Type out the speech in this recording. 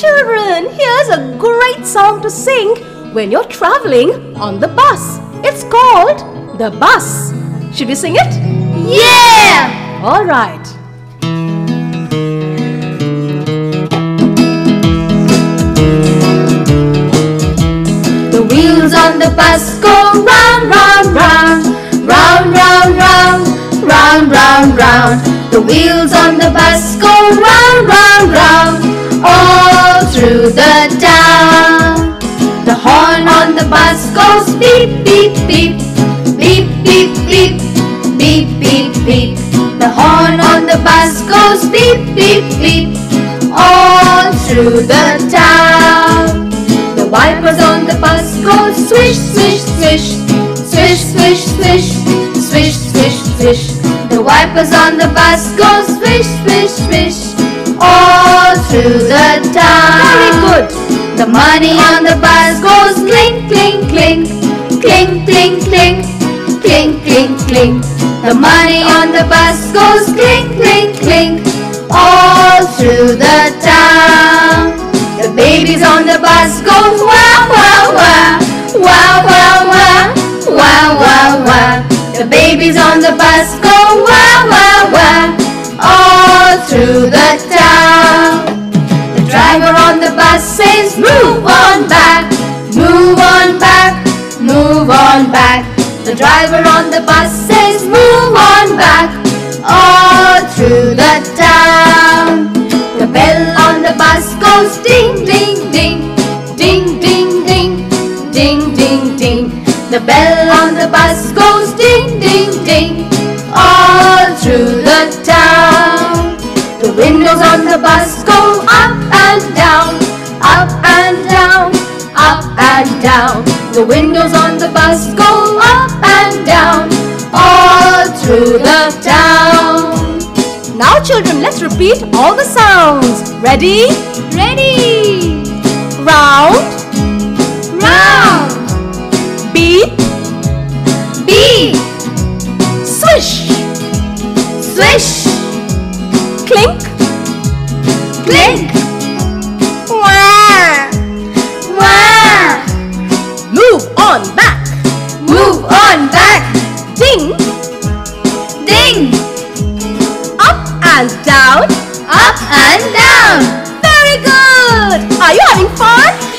Children, here's a great song to sing when you're traveling on the bus. It's called The Bus. Should we sing it? Yeah! All right. The wheels on the bus go round, round, round, round, round, round, round, round, round. The wheels on the bus go bus goes beep, beep, beep, beep, beep, beep, beep, beep, beep. The horn on the bus goes beep, beep, beep, all through the town. The wipers on the bus go swish, swish, swish, swish, swish, swish, swish, swish, swish. The wipers on the bus go The money on the bus goes clink, clink, clink, clink, clink, clink, clink, clink, clink. The money on the bus goes clink, clink, clink, all through the town. The babies on the bus go wow, wow, wow, wow, wow, wow, wow, wow, wow. The babies on the bus go wow, wow, wow, all through the Move on back, move on back, move on back. The driver on the bus says, Move on back, all through the town. The bell on the bus goes ding, ding, ding, ding, ding, ding, ding, ding, ding. The bell on the bus goes ding, ding, ding, all through the town. The windows on the bus and down. The windows on the bus go up and down, all through the town. Now, children, let's repeat all the sounds. Ready? Ready? Round, Round, beat, beat, swish, swish, clink, clink, up and down. Very good. Are you having fun?